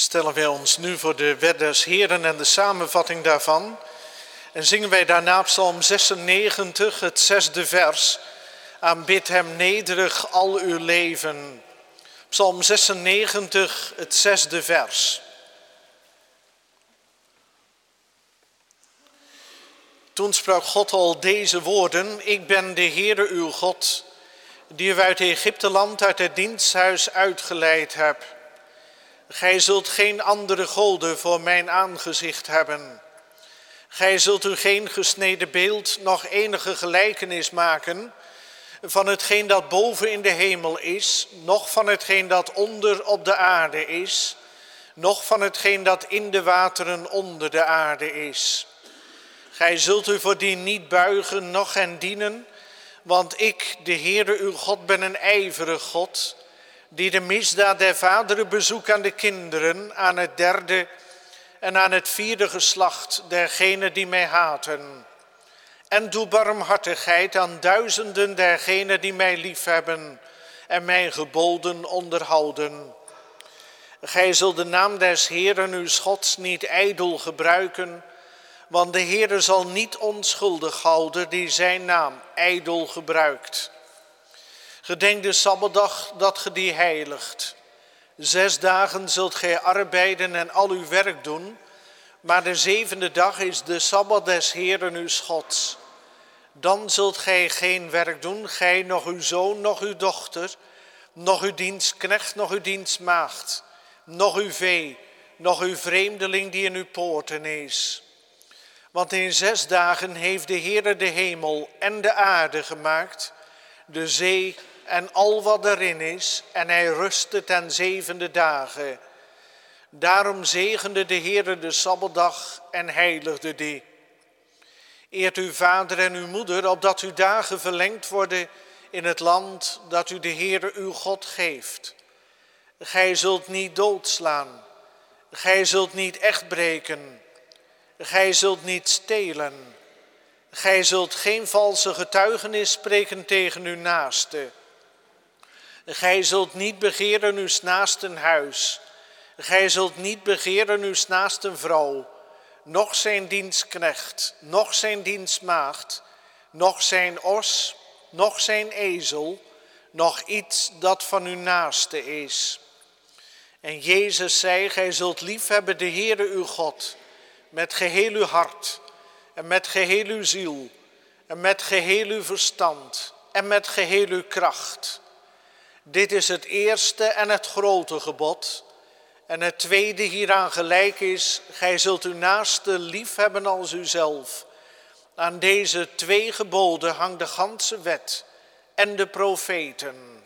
stellen wij ons nu voor de wet des Heren en de samenvatting daarvan. En zingen wij daarna Psalm 96, het zesde vers. Aanbid hem nederig al uw leven. Psalm 96, het zesde vers. Toen sprak God al deze woorden, ik ben de Heere uw God, die u uit Egypte land, uit het diensthuis uitgeleid hebt. Gij zult geen andere goden voor mijn aangezicht hebben. Gij zult u geen gesneden beeld, nog enige gelijkenis maken van hetgeen dat boven in de hemel is, noch van hetgeen dat onder op de aarde is, noch van hetgeen dat in de wateren onder de aarde is. Gij zult u voor die niet buigen, noch hen dienen, want ik, de Heere uw God, ben een ijverig God, die de misdaad der vaderen bezoekt aan de kinderen, aan het derde en aan het vierde geslacht dergenen die mij haten. En doe barmhartigheid aan duizenden dergenen die mij liefhebben en mijn geboden onderhouden. Gij zult de naam des Heeren uw Gods niet ijdel gebruiken, want de Heere zal niet onschuldig houden die zijn naam ijdel gebruikt. Gedenk de Sabbatdag dat ge die heiligt. Zes dagen zult gij arbeiden en al uw werk doen, maar de zevende dag is de Sabbat des Heeren uw Gods. Dan zult gij geen werk doen, gij, nog uw zoon, nog uw dochter, nog uw dienstknecht, nog uw dienstmaagd, nog uw vee, nog uw vreemdeling die in uw poorten is. Want in zes dagen heeft de Heere de hemel en de aarde gemaakt, de zee en al wat erin is, en hij rustte ten zevende dagen. Daarom zegende de Heere de Sabbatdag en heiligde die. Eert uw vader en uw moeder, opdat uw dagen verlengd worden in het land dat u de Heere uw God geeft. Gij zult niet doodslaan, gij zult niet echt breken, gij zult niet stelen, gij zult geen valse getuigenis spreken tegen uw naaste. Gij zult niet begeren uw naasten huis, gij zult niet begeren uw naasten vrouw, nog zijn dienstknecht, nog zijn dienstmaagd, nog zijn os, nog zijn ezel, nog iets dat van uw naaste is. En Jezus zei, gij zult liefhebben de Heere uw God, met geheel uw hart, en met geheel uw ziel, en met geheel uw verstand, en met geheel uw kracht. Dit is het eerste en het grote gebod. En het tweede hieraan gelijk is, gij zult uw naaste lief hebben als uzelf. Aan deze twee geboden hangt de ganse wet en de profeten.